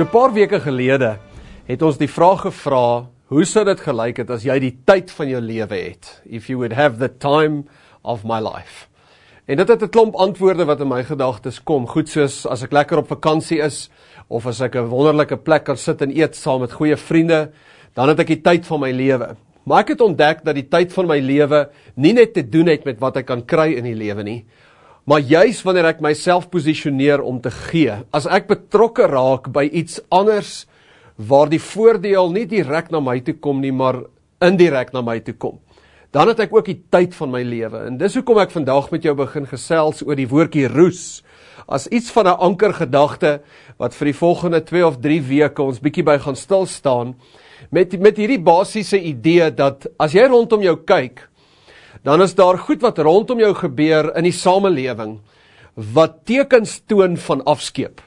So 'n paar weke gelede het ons die vraag gevra, hoe sou dit gelyk het as jy die tyd van jou lewe het? If you would have the time of my life. En dit het 'n klomp antwoorde wat in my gedagtes kom, goed soos as ek lekker op vakansie is of as ek 'n wonderlike plek kan sit en eet saam met goeie vriende, dan het ek die tyd van my lewe. Maar ek het ontdek dat die tyd van my lewe nie net te doen het met wat ek kan kry in die lewe nie, maar juis wanneer ek myself posisioneer om te gee, as ek betrokke raak by iets anders waar die voordeel nie direk na my toe kom nie, maar indirek na my toe kom, dan het ek ook die tyd van my lewe. En dis hoekom ek vandag met jou begin gesels oor die woordjie roes, as iets van 'n anker gedagte wat vir die volgende 2 of 3 weke ons bietjie by gaan stil staan met met hierdie basiese idee dat as jy rondom jou kyk dan is daar goed wat rondom jou gebeur in die samelewing wat tekens toon van afskeep.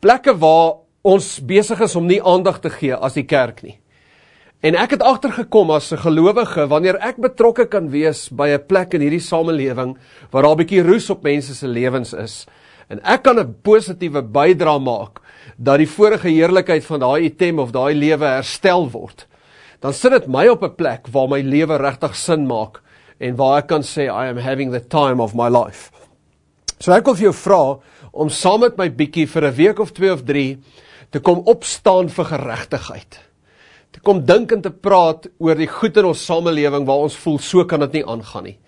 Plekke waar ons besig is om nie aandag te gee as die kerk nie. En ek het agtergekom as 'n gelowige wanneer ek betrokke kan wees by 'n plek in hierdie samelewing waar daar 'n bietjie roes op mense se lewens is en ek kan 'n positiewe bydrae maak dat die vorige heerlikheid van daai item of daai lewe herstel word. Dan sit dit my op 'n plek waar my lewe regtig sin maak en waar ek kan sê I am having the time of my life. So ek wil vir jou vra om saam met my bietjie vir 'n week of 2 of 3 te kom opstaan vir geregtigheid. Te kom dink en te praat oor die goed in ons samelewing waar ons voel so kan dit nie aangaan nie.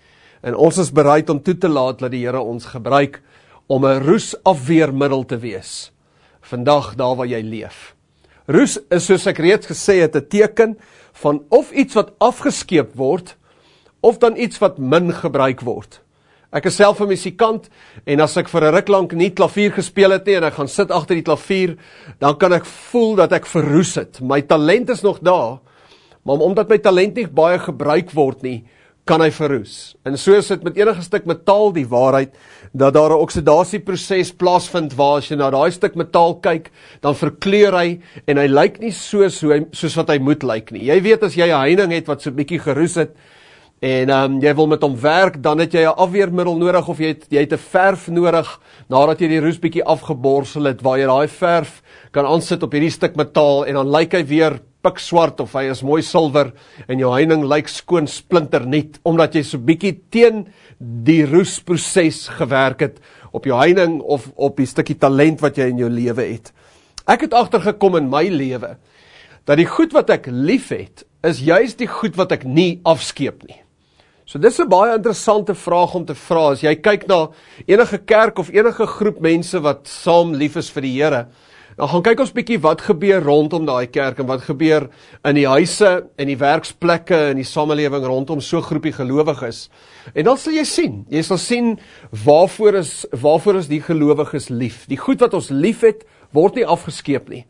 En ons is bereid om toe te laat dat die Here ons gebruik om 'n roesafweermiddel te wees. Vandag daar waar jy leef. Roes is soos ek reeds gesê het 'n teken van of iets wat afgeskeep word of dan iets wat min gebruik word. Ek is self 'n musikant en as ek vir 'n ruk lank nie klavier gespeel het nie en ek gaan sit agter die klavier, dan kan ek voel dat ek verroes het. My talent is nog daar, maar omdat my talent nie baie gebruik word nie, kan hy verroes. En so is dit met enige stuk metaal die waarheid dat daar 'n oksidasieproses plaasvind waar as jy na daai stuk metaal kyk, dan verkleur hy en hy lyk nie so so hy, soos wat hy moet lyk nie. Jy weet as jy 'n heining het wat so 'n bietjie geroes het, en um, jy wil met hom werk, dan het jy 'n afweermiddel nodig of jy het jy het 'n verf nodig nadat jy die roes bietjie afgeborsel het waar jy daai verf kan aansit op hierdie stuk metaal en dan lyk hy weer pikswart of hy is mooi silwer en jou heining lyk skoon splinternuut omdat jy so bietjie teen die roesproses gewerk het op jou heining of op die stukkie talent wat jy in jou lewe het. Ek het agtergekom in my lewe dat die goed wat ek liefhet is juis die goed wat ek nie afskeep nie. So dis 'n baie interessante vraag om te vra as jy kyk na enige kerk of enige groep mense wat saam lief is vir die Here. Dan gaan kyk ons bietjie wat gebeur rondom daai kerk en wat gebeur in die huise en die werksplekke en die samelewing rondom so groepie gelowiges. En dan sal jy sien, jy sal sien waarvoor is waarvoor is die gelowiges lief. Die goed wat ons liefhet word nie afgeskeep nie.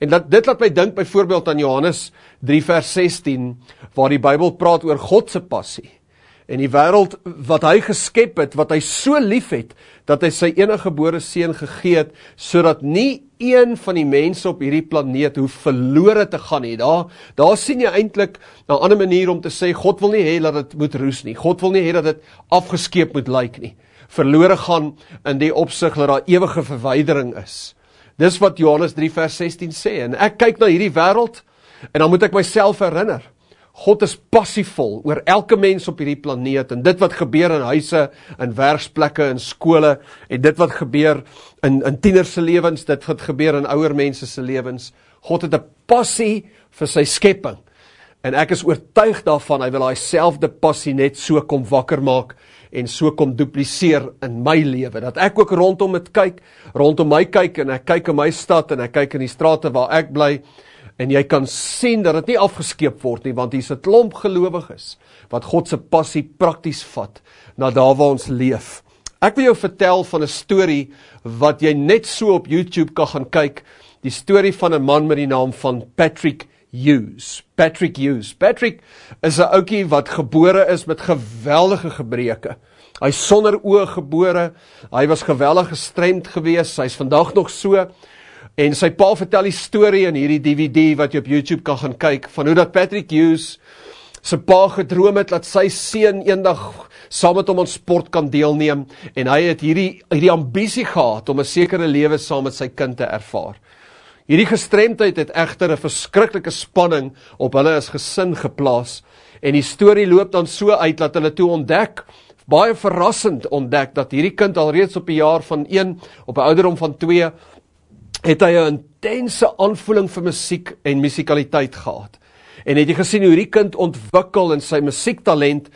En dat dit laat my dink byvoorbeeld aan Johannes 3 vers 16 waar die Bybel praat oor God se passie en die wêreld wat hy geskep het, wat hy so liefhet dat hy sy enige gebore seun gegee het sodat nie een van die mense op hierdie planeet hoef verlore te gaan nie. Daar daar sien jy eintlik 'n ander manier om te sê God wil nie hê dat dit moet roes nie. God wil nie hê dat dit afgeskeep moet lyk nie. Verlore gaan in die opsig dat daar ewige verwydering is. Dis wat Johannes 3 vers 16 sê en ek kyk na hierdie wêreld en dan moet ek myself herinner God is passievol oor elke mens op hierdie planeet en dit wat gebeur in huise, in werksplekke, in skole en dit wat gebeur in in tieners se lewens, dit wat gebeur in ouer mense se lewens. God het 'n passie vir sy skepping. En ek is oortuig daarvan hy wil daai selfde passie net so kom wakker maak en so kom dupliseer in my lewe dat ek ook rondom dit kyk, rondom my kyk en ek kyk in my stad en ek kyk in die strate waar ek bly en jy kan sien dat dit nie afgeskeep word nie want hier's 'n klomp gelowiges wat God se passie prakties vat na daar waar ons leef. Ek wil jou vertel van 'n storie wat jy net so op YouTube kan gaan kyk, die storie van 'n man met die naam van Patrick Hughes. Patrick Hughes. Patrick is 'n ouetjie wat gebore is met geweldige gebreke. Hy's sonder oë gebore. Hy was geweldig gestremd geweest. Hy's vandag nog so. En sy pa vertel die storie in hierdie DVD wat jy op YouTube kan gaan kyk van hoe dat Patrick Hughes sy pa gedroom het dat sy seun eendag saam met hom aan sport kan deelneem en hy het hierdie hierdie ambisie gehad om 'n sekere lewe saam met sy kind te ervaar. Hierdie gestremdheid het egter 'n verskriklike spanning op hulle as gesin geplaas en die storie loop dan so uit dat hulle toe ontdek baie verrassend ontdek dat hierdie kind alreeds op 'n jaar van 1 op 'n ouderdom van 2 het hy 'n intense aanvoeling vir musiek en musikaliteit gehad. En het jy gesien hoe hierdie kind ontwikkel in sy musiektalent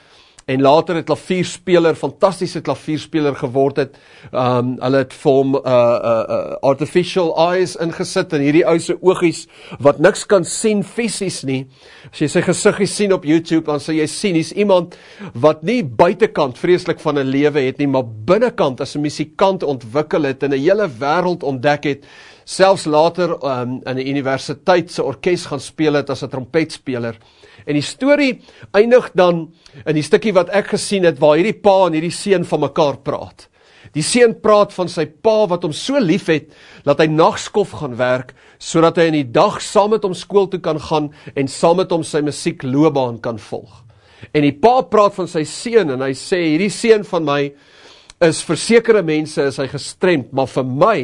en later 'n klavierspeler, fantastiese klavierspeler geword het. Um hulle het vir hom 'n uh, uh, uh, artificial eyes ingesit in hierdie ou se oogies wat niks kan sien fisies nie. As jy sy gesiggie sien op YouTube, dan sal jy sien hy's iemand wat nie buitekant vreeslik van 'n lewe het nie, maar binnekant as 'n musikant ontwikkel het en 'n hele wêreld ontdek het selfs later um, in 'n universiteit se orkes gaan speel het as 'n trompetspeler. En die storie eindig dan in die stukkie wat ek gesien het waar hierdie pa en hierdie seun van mekaar praat. Die seun praat van sy pa wat hom so liefhet dat hy nagskof gaan werk sodat hy in die dag saam met hom skool toe kan gaan en saam met hom sy musiekloopbaan kan volg. En die pa praat van sy seun en hy sê hierdie seun van my is vir sekere mense is hy gestremd, maar vir my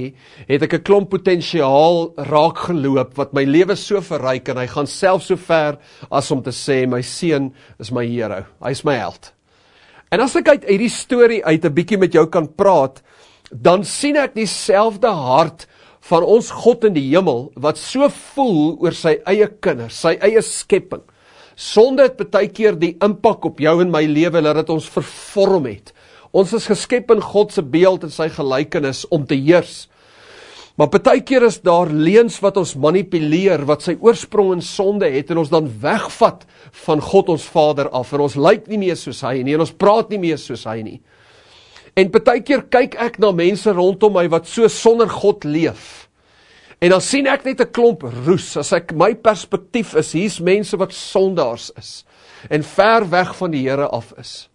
het ek 'n klomp potensiaal raak geloop wat my lewe so verryk en hy gaan self so ver as om te sê my seun is my hero. Hy's my held. En as ek uit hierdie storie uit 'n bietjie met jou kan praat, dan sien ek dieselfde hart van ons God in die hemel wat so voel oor sy eie kinders, sy eie skepping. Sonde het baie keer die impak op jou en my lewe dat dit ons vervorm het. Ons is geskep in God se beeld en sy gelykenis om te heers. Maar baie keer is daar leuns wat ons manipuleer wat sy oorsprong in sonde het en ons dan wegvat van God ons Vader af en ons lyk nie meer soos hy nie en ons praat nie meer soos hy nie. En baie keer kyk ek na mense rondom my wat so sonder God leef. En dan sien ek net 'n klomp roes. As ek my perspektief is, hier's mense wat sondaars is en ver weg van die Here af is.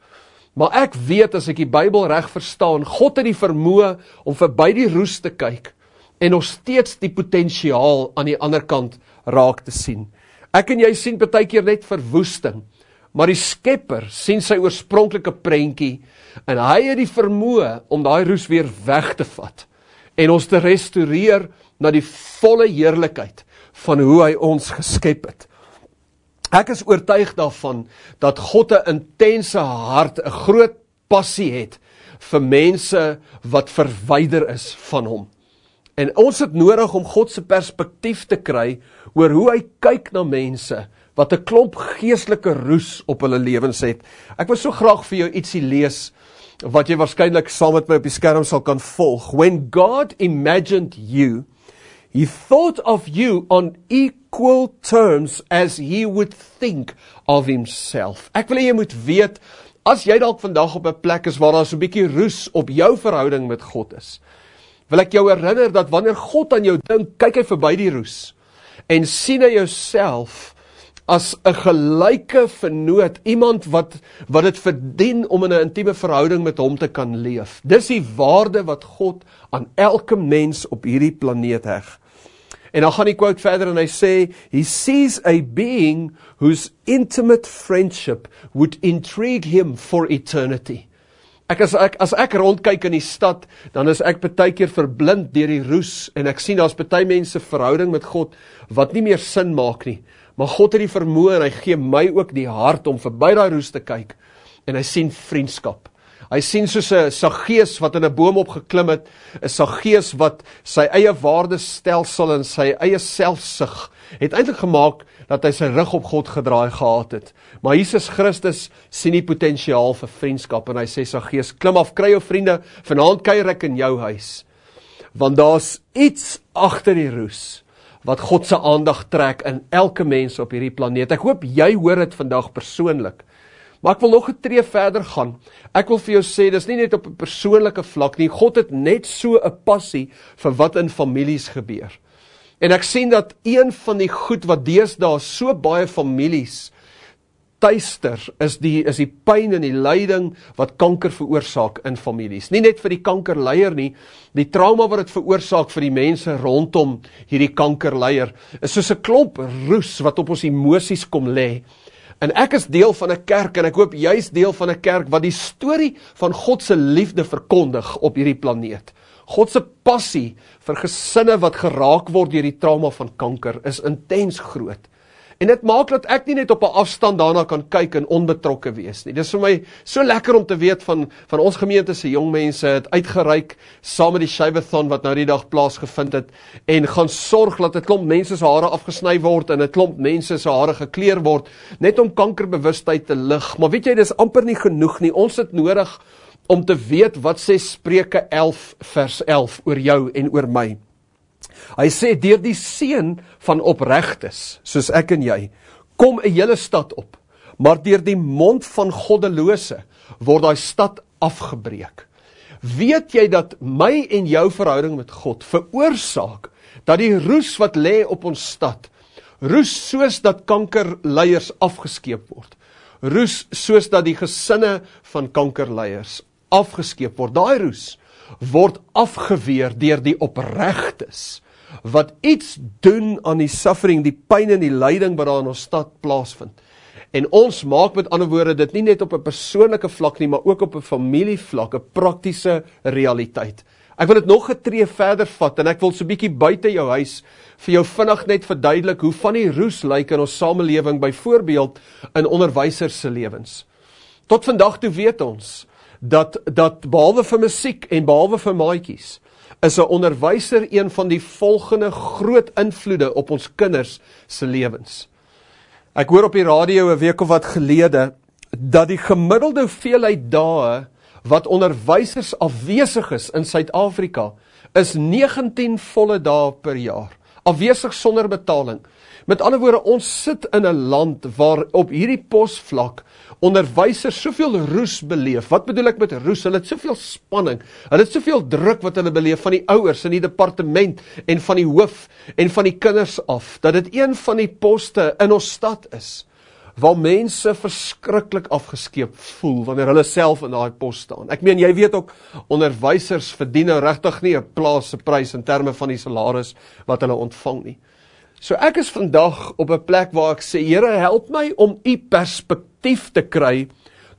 Maar ek weet as ek die Bybel reg verstaan, God het die vermoë om verby die roes te kyk en nog steeds die potensiaal aan die ander kant raak te sien. Ek en jy sien baie keer net verwoesting, maar die Skepper sien sy oorspronklike prentjie en hy het die vermoë om daai roes weer weg te vat en ons te restoreer na die volle heerlikheid van hoe hy ons geskep het. Ek is oortuig daarvan dat God 'n intense hart, 'n groot passie het vir mense wat verwyder is van hom. En ons het nodig om God se perspektief te kry oor hoe hy kyk na mense wat 'n klomp geestelike roes op hulle lewens het. Ek wil so graag vir jou ietsie lees wat jy waarskynlik saam met my op die skerm sal kan volg. When God imagined you, he thought of you on equal terms as he would think of himself. Ek wil hê jy moet weet as jy dalk vandag op 'n plek is waar daar so 'n bietjie roes op jou verhouding met God is. Wil ek jou herinner dat wanneer God aan jou dink, kyk hy verby die roes en sien hy jouself as 'n gelyke vernoot, iemand wat wat dit verdien om in 'n intieme verhouding met hom te kan leef. Dis die waarde wat God aan elke mens op hierdie planeet heg. En dan gaan die quote verder en hy sê he sees a being whose intimate friendship would intrigue him for eternity. Ek as ek as ek rondkyk in die stad, dan is ek baie keer verblind deur die roes en ek sien daar's baie mense verhouding met God wat nie meer sin maak nie. Maar God het die vermoë en hy gee my ook die hart om verby daai roes te kyk en hy sien vriendskap. Hy sien soos 'n Saggeus wat in 'n boom opgeklim het, 'n Saggeus wat sy eie waardestelsel en sy eie selfsug het eintlik gemaak dat hy sy rug op God gedraai gehad het. Maar Jesus Christus sien die potensiaal vir vriendskap en hy sê Saggeus, klim af, kry jou vriende, vanaand kuier ek in jou huis. Want daar's iets agter die roes wat God se aandag trek in elke mens op hierdie planeet. Ek hoop jy hoor dit vandag persoonlik. Maar ek wil nog 'n tree verder gaan. Ek wil vir jou sê dis nie net op 'n persoonlike vlak nie. God het net so 'n passie vir wat in families gebeur. En ek sien dat een van die goed wat deesdae so baie families tuister is die is die pyn en die lyding wat kanker veroorsaak in families. Nie net vir die kankerleier nie, die trauma wat dit veroorsaak vir die mense rondom hierdie kankerleier is soos 'n klomp roes wat op ons emosies kom lê. En ek is deel van 'n kerk en ek hoop jy's deel van 'n kerk wat die storie van God se liefde verkondig op hierdie planeet. God se passie vir gesinne wat geraak word deur die trauma van kanker is intens groot. En dit maak dat ek nie net op 'n afstand daarna kan kyk en onbetrokke wees nie. Dis vir my so lekker om te weet van van ons gemeente se jong mense het uitgereik saam met die Shaveathon wat nou die dag plaasgevind het en gaan sorg dat 'n klomp mense se hare afgesny word en 'n klomp mense se hare gekleur word net om kankerbewustheid te lig. Maar weet jy, dis amper nie genoeg nie. Ons het nodig om te weet wat sê Spreuke 11 vers 11 oor jou en oor my. Hy sê deur die seën van opregtes, soos ek en jy, kom 'n hele stad op. Maar deur die mond van goddelose word daai stad afgebreek. Weet jy dat my en jou verhouding met God veroorsaak dat die roes wat lê op ons stad, roes soos dat kankerleiers afgeskeep word. Roes soos dat die gesinne van kankerleiers afgeskeep word. Daai roes word afgeweer deur die opregtes wat iets doen aan die suffering, die pyn en die lyding wat daar in ons stad plaasvind. En ons maak met ander woorde dit nie net op 'n persoonlike vlak nie, maar ook op 'n familievlak, 'n praktiese realiteit. Ek wil dit nog 'n tree verder vat en ek wil so 'n bietjie buite jou huis vir jou vinnig net verduidelik hoe van die roes lyk in ons samelewing byvoorbeeld in onderwysers se lewens. Tot vandag toe weet ons dat dat behalwe vir musiek en behalwe vir maatjies is 'n onderwyser een van die volgende groot invloede op ons kinders se lewens. Ek hoor op die radio 'n week of wat gelede dat die gemiddelde hoeveelheid dae wat onderwysers afwesig is in Suid-Afrika is 19 volle dae per jaar. Afwesig sonder betaling. Met ander woorde, ons sit in 'n land waar op hierdie posvlak onderwysers soveel roes beleef. Wat bedoel ek met roes? Hulle het soveel spanning. Hulle het soveel druk wat hulle beleef van die ouers in die departement en van die hoof en van die kinders af dat dit een van die poste in ons stad is waar mense verskriklik afgeskeep voel wanneer hulle self in daai pos staan. Ek meen jy weet ook onderwysers verdien nou regtig nie 'n plaas se prys in terme van die salaris wat hulle ontvang nie. So ek is vandag op 'n plek waar ek sê Here help my om u perspektief te kry.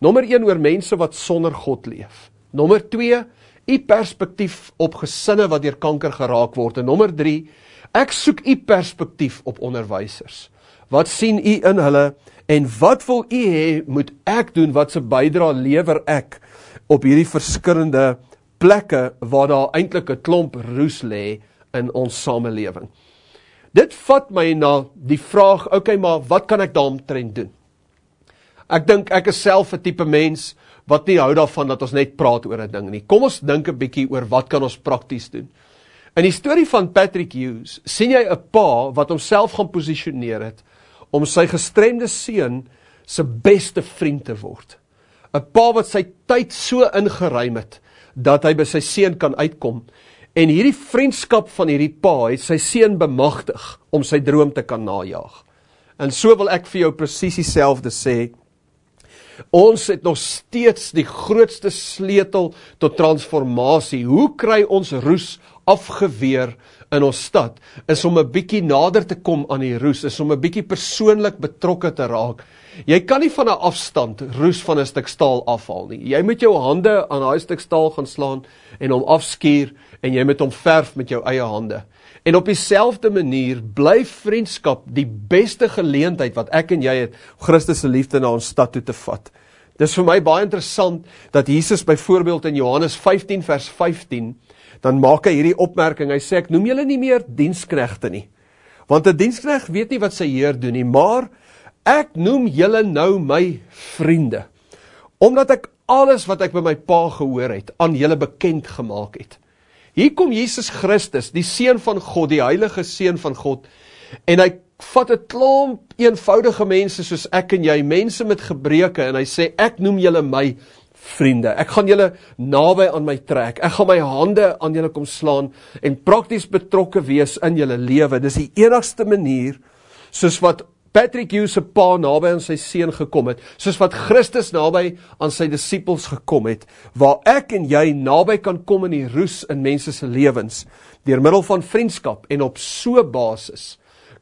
Nommer 1 oor mense wat sonder God leef. Nommer 2 u perspektief op gesinne wat deur kanker geraak word en nommer 3 ek soek u perspektief op onderwysers. Wat sien u in hulle en wat wil u hê moet ek doen wat se bydra lewer ek op hierdie verskillende plekke waar daar eintlik 'n klomp roes lê in ons samelewing. Dit vat my na die vraag, oké, okay, maar wat kan ek daaromtrent doen? Ek dink ek is self 'n tipe mens wat nie hou daarvan dat ons net praat oor 'n ding nie. Kom ons dink 'n bietjie oor wat kan ons prakties doen? In die storie van Patrick Hughes sien jy 'n pa wat homself gaan posisioneer het om sy gestremde seun se beste vriend te word. 'n Pa wat sy tyd so ingeruim het dat hy by sy seun kan uitkom En hierdie vriendskap van hierdie pa het sy seun bemagtig om sy droom te kan najag. En so wil ek vir jou presies dieselfde sê. Ons het nog steeds die grootste sleutel tot transformasie. Hoe kry ons roes afgeweer in ons stad? Is om 'n bietjie nader te kom aan die roes, is om 'n bietjie persoonlik betrokke te raak. Jy kan nie van 'n afstand roes van 'n stuk staal afhaal nie. Jy moet jou hande aan daai stuk staal gaan slaan en hom afskuur en jy moet hom verf met jou eie hande. En op dieselfde manier bly vriendskap die beste geleentheid wat ek en jy het Christus se liefde na ons stad toe te vat. Dis vir my baie interessant dat Jesus byvoorbeeld in Johannes 15 vers 15 dan maak hy hierdie opmerking. Hy sê ek noem julle nie meer diensknegte nie. Want 'n dienskneg weet nie wat sy heer doen nie, maar ek noem julle nou my vriende. Omdat ek alles wat ek by my pa gehoor het aan julle bekend gemaak het. Hier kom Jesus Christus, die seun van God, die heilige seun van God, en hy vat 'n klomp eenvoudige mense soos ek en jy, mense met gebreke en hy sê ek noem julle my vriende. Ek gaan julle naby aan my trek. Ek gaan my hande aan julle kom slaan en prakties betrokke wees in julle lewe. Dis die enigste manier soos wat Patrick Hughes se pa naby aan sy seun gekom het, soos wat Christus naby aan sy disippels gekom het, waar ek en jy naby kan kom in die roes in mense se lewens deur middel van vriendskap en op so basis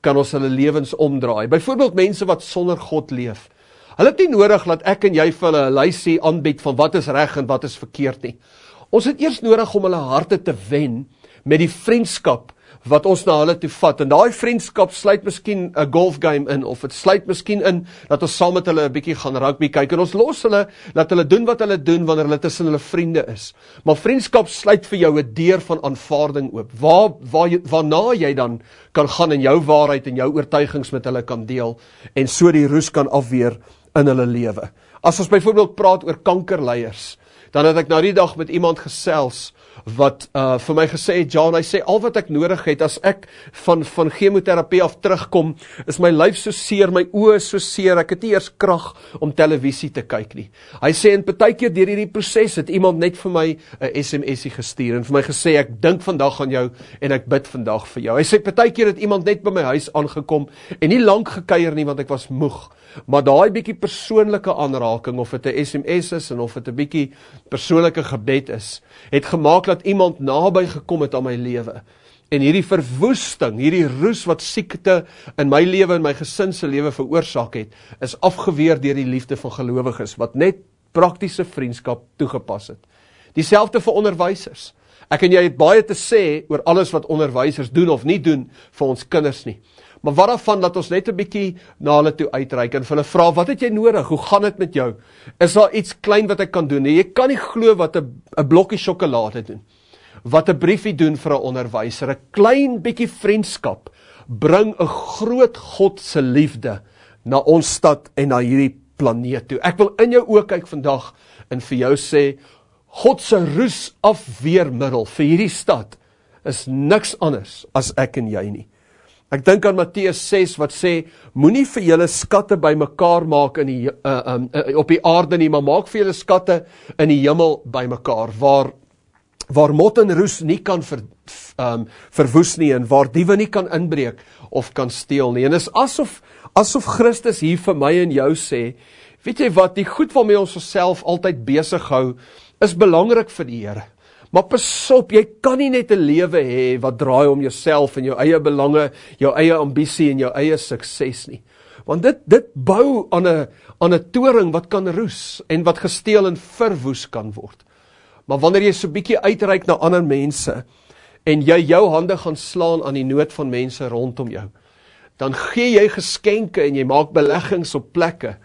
kan ons hulle lewens omdraai. Byvoorbeeld mense wat sonder God leef. Hulle het nie nodig dat ek en jy vir hulle 'n lysie aanbied van wat is reg en wat is verkeerd nie. Ons het eers nodig om hulle harte te wen met die vriendskap wat ons na hulle toe vat. En daai vriendskap sluit miskien 'n golf game in of dit sluit miskien in dat ons saam met hulle 'n bietjie gaan rugby kyk en ons los hulle dat hulle doen wat hulle doen wanneer hulle tussen hulle vriende is. Maar vriendskap sluit vir jou 'n deur van aanvaarding oop. Waar waar waarna jy dan kan gaan en jou waarheid en jou oortuigings met hulle kan deel en so die roes kan afweer in hulle lewe. As ons byvoorbeeld praat oor kankerleiers, dan het ek nou die dag met iemand gesels wat uh, vir my gesê het, John, hy sê, al wat ek nodig het, as ek van, van chemotherapie af terugkom, is my lyf so seer, my oë so seer, ek het nie eers kracht om televisie te kyk nie. Hy sê, en per keer dier hierdie proces, het iemand net vir my een SMS'ie gestuur, en vir my gesê, ek dink vandag aan jou, en ek bid vandag vir jou. Hy sê, per keer het iemand net by my huis aangekom, en nie lang gekeier nie, want ek was moeg, maar daai bietjie persoonlike aanraking of dit 'n SMS is en of dit 'n bietjie persoonlike gebed is, het gemaak dat iemand naby gekom het aan my lewe. En hierdie verwoesting, hierdie roes wat siekte in my lewe en my gesin se lewe veroorsaak het, is afgeweer deur die liefde van gelowiges wat net praktiese vriendskap toegepas het. Dieselfde vir onderwysers. Ek en jy het baie te sê oor alles wat onderwysers doen of nie doen vir ons kinders nie. Maar wat daarvan dat ons net 'n bietjie na hulle toe uitreik en hulle vra, "Wat het jy nodig? Hoe gaan dit met jou? Is daar iets klein wat ek kan doen?" Jy kan nie glo wat 'n 'n blokkie sjokolade doen. Wat 'n briefie doen vir 'n onderwyser, 'n klein bietjie vriendskap bring 'n groot God se liefde na ons stad en na hierdie planeet toe. Ek wil in jou oë kyk vandag en vir jou sê, God se roes afweermiddel vir hierdie stad is niks anders as ek en jy nie. Ek dink aan Matteus 6 wat sê moenie vir julle skatte bymekaar maak in die uh, um, uh, op die aarde nie, maar maak vir julle skatte in die hemel bymekaar waar waar mot en roes nie kan ver, um, verwoes nie en waar diewe nie kan inbreek of kan steel nie. En is asof asof Christus hier vir my en jou sê, weet jy wat, die goed waarmee ons osself altyd besig hou, is belangrik vir die Here. Maar pas op, jy kan nie net 'n lewe hê wat draai om jouself en jou eie belange, jou eie ambisie en jou eie sukses nie. Want dit dit bou aan 'n aan 'n toring wat kan roes en wat gesteel en verwoes kan word. Maar wanneer jy so bietjie uitreik na ander mense en jy jou hande gaan slaan aan die nood van mense rondom jou, dan gee jy geskenke en jy maak beleggings op plekke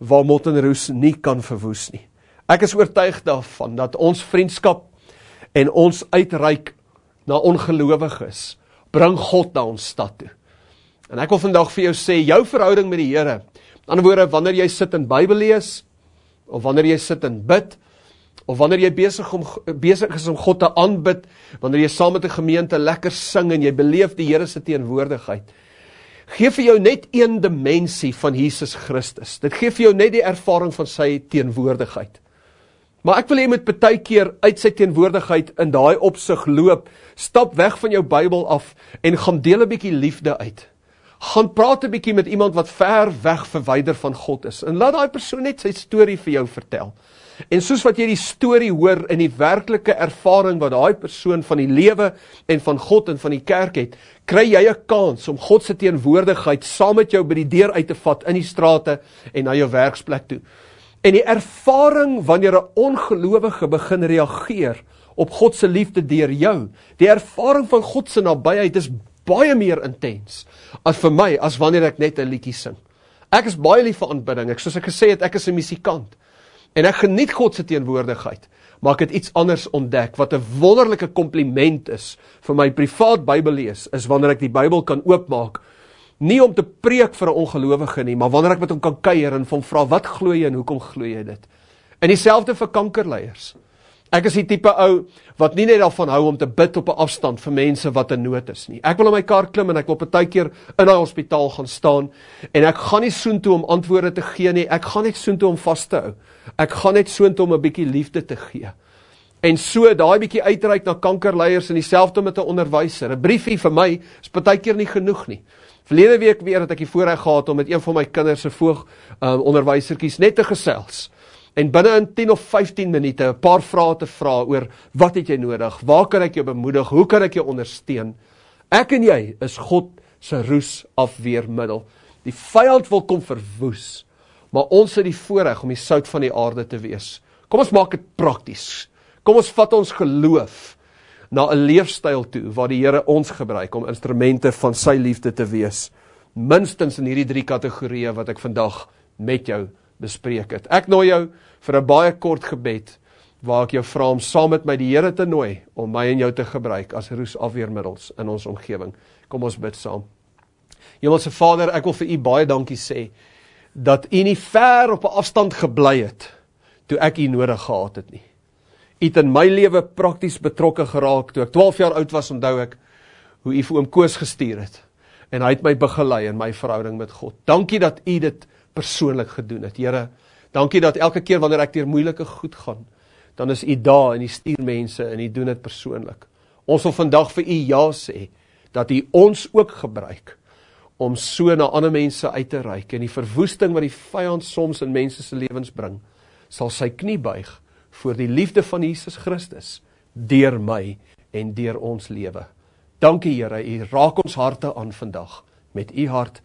waar mot en roes nie kan verwoes nie. Ek is oortuig daarvan dat ons vriendskap en ons uitreik na ongelowiges, bring God na ons stad toe. En ek wil vandag vir jou sê, jou verhouding met die Here, in ander woorde, wanneer jy sit in Bybel lees, of wanneer jy sit in bid, of wanneer jy besig om besig is om God te aanbid, wanneer jy saam met 'n gemeente lekker sing en jy beleef die Here se teenwoordigheid, gee vir jou net een dimensie van Jesus Christus. Dit gee vir jou net die ervaring van sy teenwoordigheid. Maar ek wil hê met baie keer uit sy teenwoordigheid in daai opsig loop, stap weg van jou Bybel af en gaan deel 'n bietjie liefde uit. Gaan praat 'n bietjie met iemand wat ver weg verwyder van God is en laat daai persoon net sy storie vir jou vertel. En soos wat jy die storie hoor in die werklike ervaring wat daai persoon van die lewe en van God en van die kerk het, kry jy 'n kans om God se teenwoordigheid saam met jou by die deur uit te vat in die strate en na jou werksplek toe. En die ervaring wanneer 'n ongelowige begin reageer op God se liefde deur jou, die ervaring van God se nabyheid is baie meer intens as vir my as wanneer ek net 'n liedjie sing. Ek is baie lief vir aanbidding. Ek soos ek gesê het, ek is 'n musikant. En ek geniet God se teenwoordigheid. Maar ek het iets anders ontdek wat 'n wonderlike kompliment is vir my privaat Bybellees, is wanneer ek die Bybel kan oopmaak nie om te preek vir 'n ongelowige nie, maar wanneer ek met hom kan kuier en hom vra wat glo jy en hoekom glo jy dit? En dieselfde vir kankerleiers. Ek is die tipe ou wat nie net daarvan hou om te bid op 'n afstand vir mense wat in nood is nie. Ek wil in my kar klim en ek wil partykeer in 'n hospitaal gaan staan en ek gaan nie soontoe om antwoorde te gee nie. Ek gaan net soontoe om vas te hou. Ek gaan net soontoe om 'n bietjie liefde te gee. En so daai bietjie uitreik na kankerleiers en dieselfde met 'n onderwyser. 'n Briefie vir my is partykeer nie genoeg nie. Verlede week weer het ek die voorreg gehad om met een van my kinders se voog um, onderwysertjies net te gesels. En binne in 10 of 15 minute 'n paar vrae te vra oor wat het jy nodig? Waar kan ek jou bemoedig? Hoe kan ek jou ondersteun? Ek en jy is God se roes afweermiddel. Die vyand wil kom verwoes, maar ons het die voorreg om die sout van die aarde te wees. Kom ons maak dit prakties. Kom ons vat ons geloof na 'n leefstyl toe waar die Here ons gebruik om instrumente van sy liefde te wees. Minstens in hierdie drie kategorieë wat ek vandag met jou bespreek het. Ek nooi jou vir 'n baie kort gebed waar ek jou vra om saam met my die Here te nooi om my en jou te gebruik as roesafweermiddels in ons omgewing. Kom ons bid saam. Hemelse Vader, ek wil vir U baie dankie sê dat U nie ver op 'n afstand gebly het toe ek U nodig gehad het nie. Het in my lewe prakties betrokke geraak toe ek 12 jaar oud was, onthou ek hoe U vir oom Koos gestuur het en hy het my begelei in my verhouding met God. Dankie dat U dit persoonlik gedoen het. Here, dankie dat elke keer wanneer ek deur moeilike goed gaan, dan is U daar en U stuur mense en U doen dit persoonlik. Ons wil vandag vir U ja sê dat U ons ook gebruik om so na ander mense uit te reik en die verwoesting wat die vyand soms in mense se lewens bring, sal sy knie buig voor die liefde van Jesus Christus, dier my en dier ons lewe. Dankie Heere, U raak ons harte aan vandag, met U hart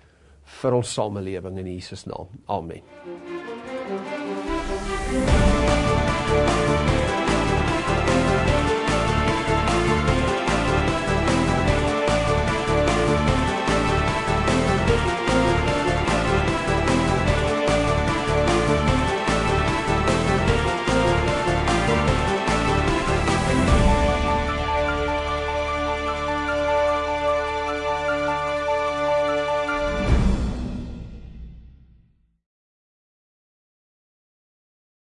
vir ons samenleving in Jesus naam. Amen. Thank you.